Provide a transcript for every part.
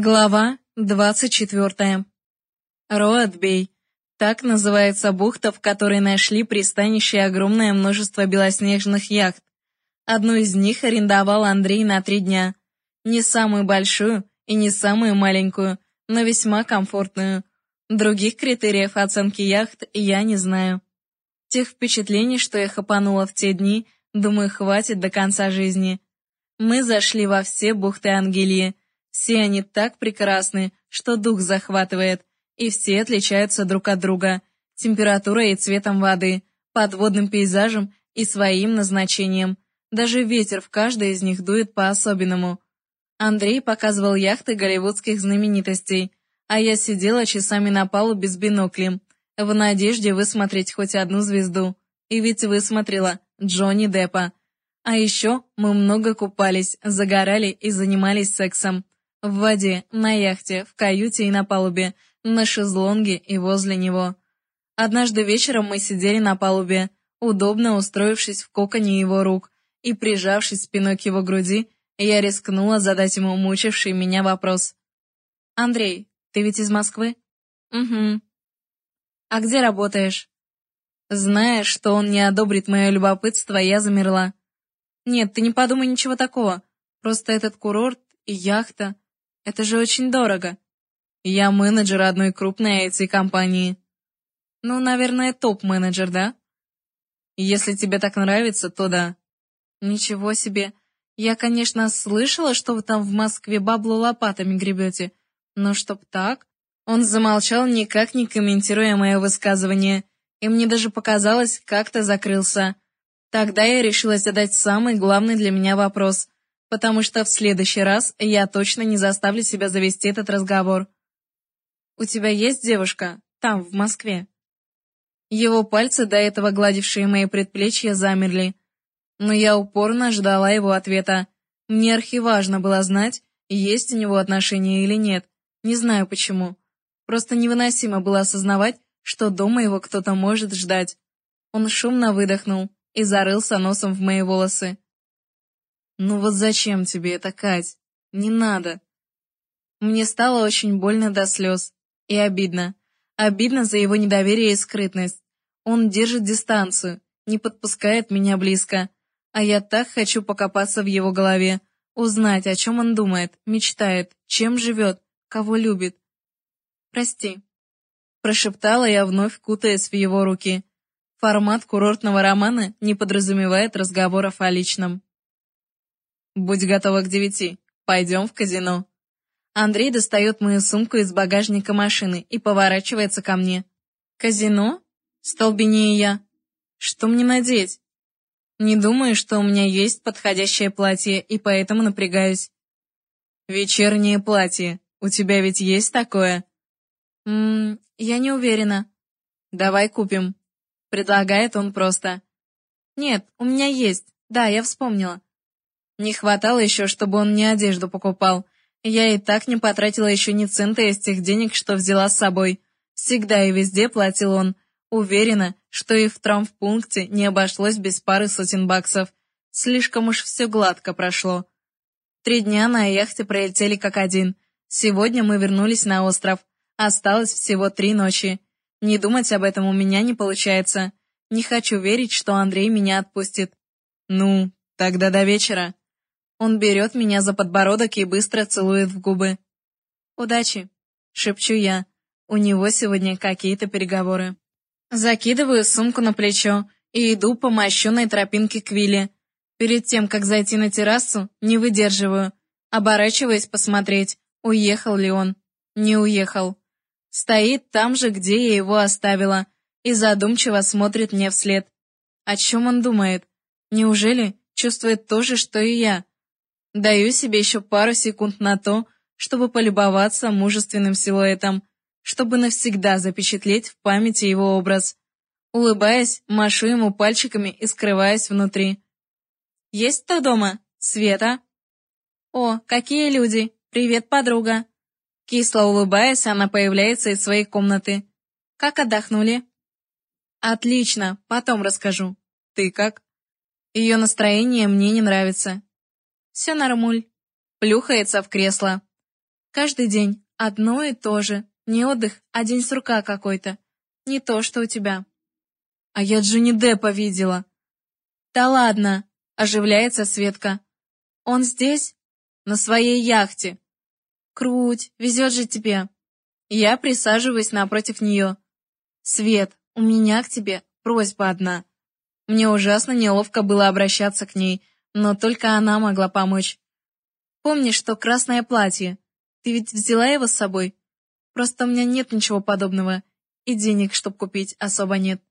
Глава 24. Роадбей. Так называется бухта, в которой нашли пристанище огромное множество белоснежных яхт. Одну из них арендовал Андрей на три дня. Не самую большую и не самую маленькую, но весьма комфортную. Других критериев оценки яхт я не знаю. Тех впечатлений, что я хапанула в те дни, думаю, хватит до конца жизни. Мы зашли во все бухты Ангелии, все они так прекрасны, что дух захватывает, и все отличаются друг от друга температурой и цветом воды, подводным пейзажем и своим назначением. Даже ветер в каждой из них дует по-особенному. Андрей показывал яхты голливудских знаменитостей, а я сидела часами на палубе с биноклем, в надежде высмотреть хоть одну звезду. И ведь высмотрела Джонни Деппа. А еще мы много купались, загорали и занимались сексом. В воде, на яхте, в каюте и на палубе, на шезлонге и возле него. Однажды вечером мы сидели на палубе, удобно устроившись в коконе его рук, и, прижавшись спиной к его груди, я рискнула задать ему мучивший меня вопрос. «Андрей, ты ведь из Москвы?» «Угу». «А где работаешь?» Зная, что он не одобрит мое любопытство, я замерла. «Нет, ты не подумай ничего такого. Просто этот курорт и яхта. Это же очень дорого. Я менеджер одной крупной IT-компании. Ну, наверное, топ-менеджер, да? Если тебе так нравится, то да. Ничего себе. Я, конечно, слышала, что вы там в Москве бабло лопатами гребете. Но чтоб так... Он замолчал, никак не комментируя мое высказывание, и мне даже показалось, как-то закрылся. Тогда я решила задать самый главный для меня вопрос потому что в следующий раз я точно не заставлю себя завести этот разговор. «У тебя есть девушка? Там, в Москве?» Его пальцы, до этого гладившие мои предплечья, замерли. Но я упорно ждала его ответа. Мне архиважно было знать, есть у него отношения или нет. Не знаю почему. Просто невыносимо было осознавать, что дома его кто-то может ждать. Он шумно выдохнул и зарылся носом в мои волосы. «Ну вот зачем тебе это, Кать? Не надо!» Мне стало очень больно до слез. И обидно. Обидно за его недоверие и скрытность. Он держит дистанцию, не подпускает меня близко. А я так хочу покопаться в его голове, узнать, о чем он думает, мечтает, чем живет, кого любит. «Прости», — прошептала я, вновь кутаясь в его руки. Формат курортного романа не подразумевает разговоров о личном. «Будь готова к девяти. Пойдем в казино». Андрей достает мою сумку из багажника машины и поворачивается ко мне. «Казино?» — столбенею я. «Что мне надеть?» Не думаю, что у меня есть подходящее платье, и поэтому напрягаюсь. «Вечернее платье. У тебя ведь есть такое?» «Ммм, я не уверена». «Давай купим», — предлагает он просто. «Нет, у меня есть. Да, я вспомнила. Не хватало еще, чтобы он мне одежду покупал. Я и так не потратила еще ни цента из тех денег, что взяла с собой. Всегда и везде платил он. Уверена, что и в травмпункте не обошлось без пары сотен баксов. Слишком уж все гладко прошло. Три дня на яхте пролетели как один. Сегодня мы вернулись на остров. Осталось всего три ночи. Не думать об этом у меня не получается. Не хочу верить, что Андрей меня отпустит. Ну, тогда до вечера. Он берет меня за подбородок и быстро целует в губы. «Удачи!» — шепчу я. У него сегодня какие-то переговоры. Закидываю сумку на плечо и иду по мощенной тропинке к вилле. Перед тем, как зайти на террасу, не выдерживаю. Оборачиваясь посмотреть, уехал ли он. Не уехал. Стоит там же, где я его оставила, и задумчиво смотрит мне вслед. О чем он думает? Неужели чувствует то же, что и я? Даю себе еще пару секунд на то, чтобы полюбоваться мужественным силуэтом, чтобы навсегда запечатлеть в памяти его образ. Улыбаясь, машу ему пальчиками и скрываясь внутри. «Есть кто дома? Света?» «О, какие люди! Привет, подруга!» Кисло улыбаясь, она появляется из своей комнаты. «Как отдохнули?» «Отлично, потом расскажу. Ты как?» Ее настроение мне не нравится. Все нормуль. Плюхается в кресло. Каждый день одно и то же. Не отдых, а день сурка какой-то. Не то, что у тебя. А я Джонни Деппа видела. Да ладно, оживляется Светка. Он здесь? На своей яхте. Круть, везет же тебе. Я присаживаюсь напротив нее. Свет, у меня к тебе просьба одна. Мне ужасно неловко было обращаться к ней, но только она могла помочь. Помнишь то красное платье? Ты ведь взяла его с собой? Просто у меня нет ничего подобного, и денег, чтоб купить, особо нет.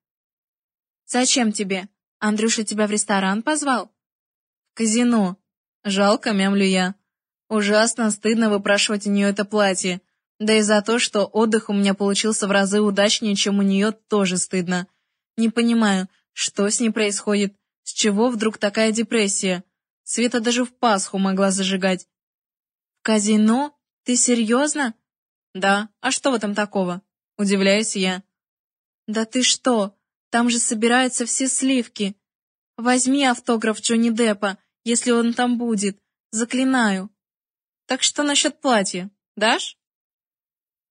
Зачем тебе? Андрюша тебя в ресторан позвал? В казино. Жалко, мямлю я. Ужасно стыдно выпрашивать у нее это платье. Да и за то, что отдых у меня получился в разы удачнее, чем у нее, тоже стыдно. Не понимаю, что с ней происходит, с чего вдруг такая депрессия. Света даже в Пасху могла зажигать. В казино? Ты серьезно? Да, а что в этом такого? Удивляюсь я. Да ты что? Там же собираются все сливки. Возьми автограф Джонни Деппа, если он там будет. Заклинаю. Так что насчет платья? Дашь?